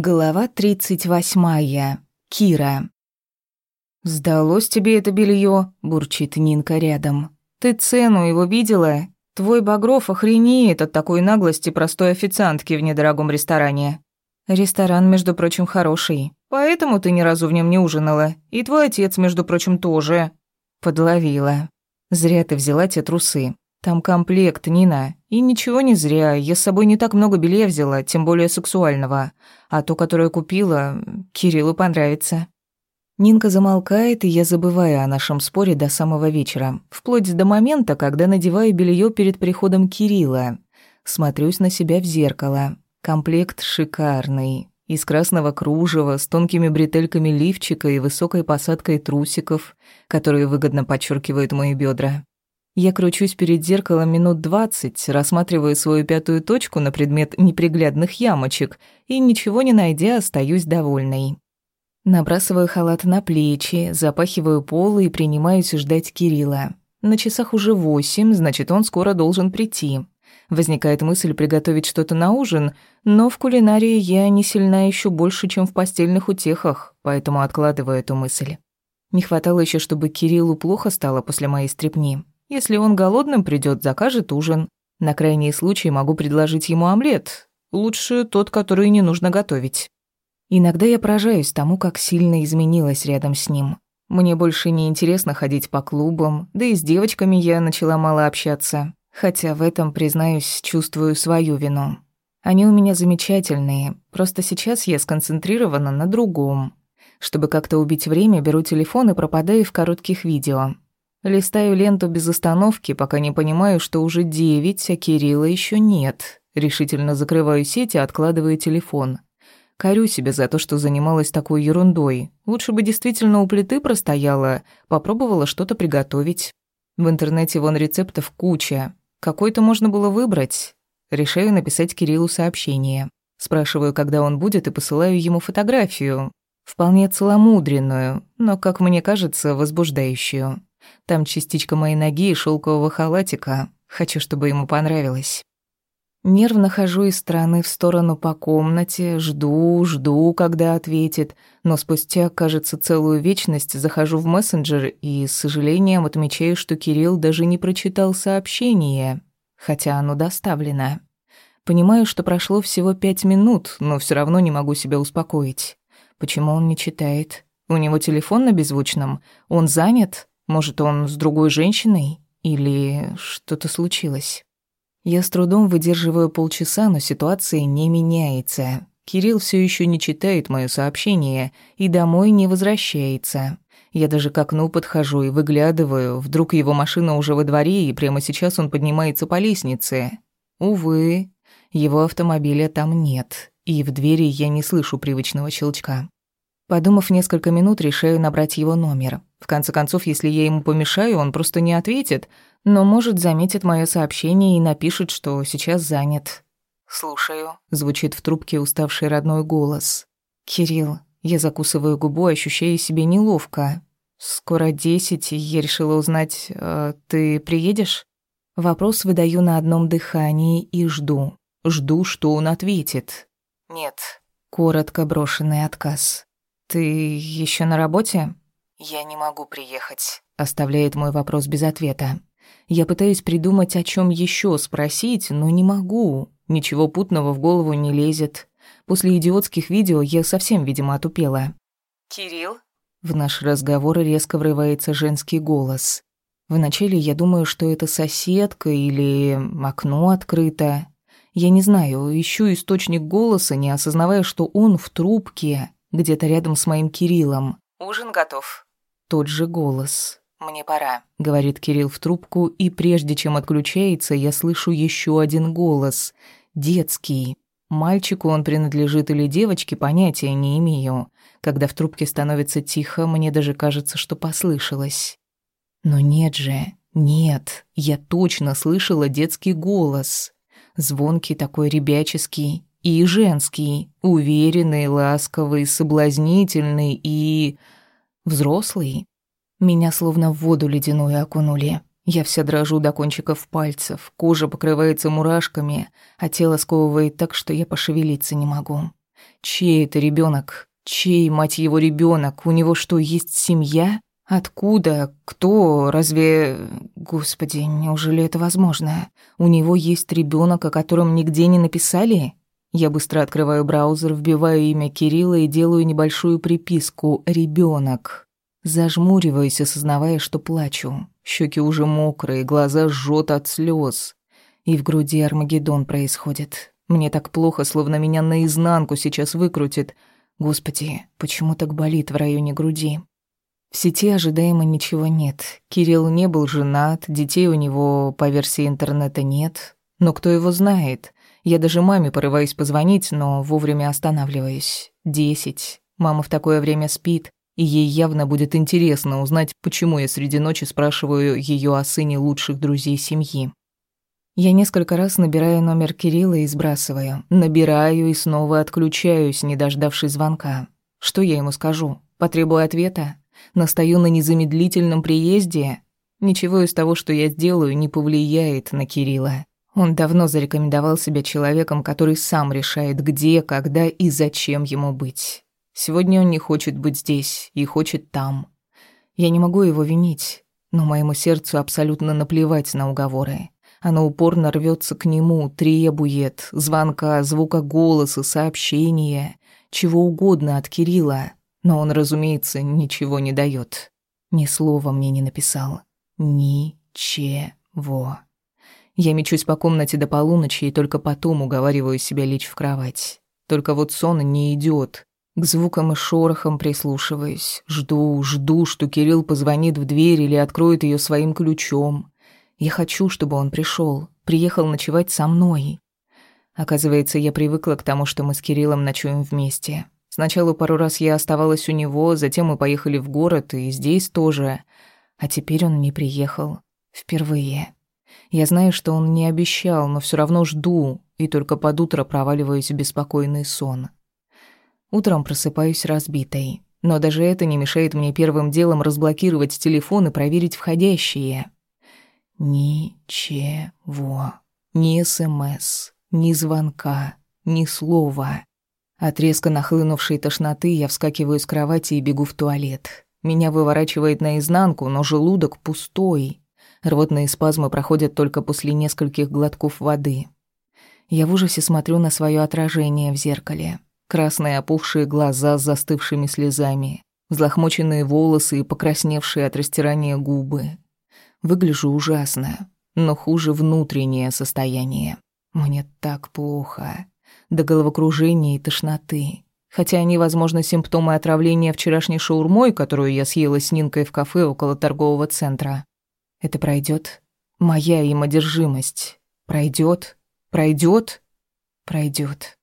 Глава 38. Кира. «Сдалось тебе это белье, бурчит Нинка рядом. «Ты цену его видела? Твой Багров охренеет от такой наглости простой официантки в недорогом ресторане. Ресторан, между прочим, хороший. Поэтому ты ни разу в нем не ужинала. И твой отец, между прочим, тоже». Подловила. «Зря ты взяла те трусы. Там комплект, Нина. И ничего не зря. Я с собой не так много белья взяла, тем более сексуального. А то, которое купила, Кириллу понравится. Нинка замолкает, и я забываю о нашем споре до самого вечера. Вплоть до момента, когда надеваю белье перед приходом Кирилла. Смотрюсь на себя в зеркало. Комплект шикарный. Из красного кружева, с тонкими бретельками лифчика и высокой посадкой трусиков, которые выгодно подчеркивают мои бедра. Я кручусь перед зеркалом минут двадцать, рассматриваю свою пятую точку на предмет неприглядных ямочек и, ничего не найдя, остаюсь довольной. Набрасываю халат на плечи, запахиваю полы и принимаюсь ждать Кирилла. На часах уже восемь, значит, он скоро должен прийти. Возникает мысль приготовить что-то на ужин, но в кулинарии я не сильна еще больше, чем в постельных утехах, поэтому откладываю эту мысль. Не хватало еще, чтобы Кириллу плохо стало после моей стрепни. Если он голодным придет, закажет ужин. На крайний случай могу предложить ему омлет. Лучше тот, который не нужно готовить. Иногда я поражаюсь тому, как сильно изменилась рядом с ним. Мне больше не интересно ходить по клубам, да и с девочками я начала мало общаться. Хотя в этом, признаюсь, чувствую свою вину. Они у меня замечательные, просто сейчас я сконцентрирована на другом. Чтобы как-то убить время, беру телефон и пропадаю в коротких видео. Листаю ленту без остановки, пока не понимаю, что уже девять, а Кирилла еще нет. Решительно закрываю сеть и откладываю телефон. Корю себя за то, что занималась такой ерундой. Лучше бы действительно у плиты простояла, попробовала что-то приготовить. В интернете вон рецептов куча. Какой-то можно было выбрать. Решаю написать Кириллу сообщение. Спрашиваю, когда он будет, и посылаю ему фотографию. Вполне целомудренную, но, как мне кажется, возбуждающую. Там частичка моей ноги и шелкового халатика. Хочу, чтобы ему понравилось. Нервно хожу из стороны в сторону по комнате, жду, жду, когда ответит, но спустя, кажется, целую вечность захожу в мессенджер и с сожалением отмечаю, что Кирилл даже не прочитал сообщение, хотя оно доставлено. Понимаю, что прошло всего пять минут, но все равно не могу себя успокоить. Почему он не читает? У него телефон на беззвучном? Он занят? Может, он с другой женщиной? Или что-то случилось? Я с трудом выдерживаю полчаса, но ситуация не меняется. Кирилл все еще не читает моё сообщение и домой не возвращается. Я даже к окну подхожу и выглядываю. Вдруг его машина уже во дворе, и прямо сейчас он поднимается по лестнице. Увы, его автомобиля там нет, и в двери я не слышу привычного щелчка. Подумав несколько минут, решаю набрать его номер. В конце концов, если я ему помешаю, он просто не ответит, но, может, заметит мое сообщение и напишет, что сейчас занят. «Слушаю», — звучит в трубке уставший родной голос. «Кирилл, я закусываю губу, ощущая себя неловко. Скоро десять, и я решила узнать, э, ты приедешь?» Вопрос выдаю на одном дыхании и жду. Жду, что он ответит. «Нет», — коротко брошенный отказ. «Ты еще на работе?» «Я не могу приехать», — оставляет мой вопрос без ответа. Я пытаюсь придумать, о чем еще спросить, но не могу. Ничего путного в голову не лезет. После идиотских видео я совсем, видимо, отупела. «Кирилл?» В наш разговор резко врывается женский голос. Вначале я думаю, что это соседка или окно открыто. Я не знаю, ищу источник голоса, не осознавая, что он в трубке где-то рядом с моим Кириллом. «Ужин готов». Тот же голос. «Мне пора», — говорит Кирилл в трубку, и прежде чем отключается, я слышу еще один голос. Детский. Мальчику он принадлежит или девочке, понятия не имею. Когда в трубке становится тихо, мне даже кажется, что послышалось. Но нет же, нет, я точно слышала детский голос. Звонкий такой ребяческий, и женский, уверенный, ласковый, соблазнительный и... взрослый. Меня словно в воду ледяную окунули. Я вся дрожу до кончиков пальцев, кожа покрывается мурашками, а тело сковывает так, что я пошевелиться не могу. Чей это ребенок? Чей, мать его, ребенок? У него что, есть семья? Откуда? Кто? Разве... Господи, неужели это возможно? У него есть ребенок, о котором нигде не написали? Я быстро открываю браузер, вбиваю имя Кирилла и делаю небольшую приписку «Ребенок». Зажмуриваюсь, осознавая, что плачу. Щеки уже мокрые, глаза жжет от слез. И в груди Армагеддон происходит. Мне так плохо, словно меня наизнанку сейчас выкрутит. Господи, почему так болит в районе груди? В сети ожидаемо ничего нет. Кирилл не был женат, детей у него, по версии интернета, нет. Но кто его знает? Я даже маме порываюсь позвонить, но вовремя останавливаюсь. Десять. Мама в такое время спит, и ей явно будет интересно узнать, почему я среди ночи спрашиваю ее о сыне лучших друзей семьи. Я несколько раз набираю номер Кирилла и сбрасываю. Набираю и снова отключаюсь, не дождавшись звонка. Что я ему скажу? Потребую ответа? Настаю на незамедлительном приезде? Ничего из того, что я сделаю, не повлияет на Кирилла. Он давно зарекомендовал себя человеком, который сам решает, где, когда и зачем ему быть. Сегодня он не хочет быть здесь и хочет там. Я не могу его винить, но моему сердцу абсолютно наплевать на уговоры. Оно упорно рвется к нему, требует звонка, звука голоса, сообщения, чего угодно от Кирилла, но он, разумеется, ничего не дает. Ни слова мне не написал. Ничего. Я мечусь по комнате до полуночи и только потом уговариваю себя лечь в кровать. Только вот сон не идет. К звукам и шорохам прислушиваюсь. Жду, жду, что Кирилл позвонит в дверь или откроет ее своим ключом. Я хочу, чтобы он пришел, приехал ночевать со мной. Оказывается, я привыкла к тому, что мы с Кириллом ночуем вместе. Сначала пару раз я оставалась у него, затем мы поехали в город и здесь тоже. А теперь он не приехал. Впервые. Я знаю, что он не обещал, но все равно жду и только под утро проваливаюсь в беспокойный сон. Утром просыпаюсь разбитой, но даже это не мешает мне первым делом разблокировать телефон и проверить входящие. Ничего. Ни СМС, эм ни звонка, ни слова. От резко нахлынувшей тошноты я вскакиваю с кровати и бегу в туалет. Меня выворачивает наизнанку, но желудок пустой. Рвотные спазмы проходят только после нескольких глотков воды. Я в ужасе смотрю на свое отражение в зеркале. Красные опухшие глаза с застывшими слезами, взлохмоченные волосы и покрасневшие от растирания губы. Выгляжу ужасно, но хуже внутреннее состояние. Мне так плохо. До головокружения и тошноты. Хотя они, возможно, симптомы отравления вчерашней шаурмой, которую я съела с Нинкой в кафе около торгового центра. Это пройдет. Моя им одержимость. Пройдет, пройдет, пройдет.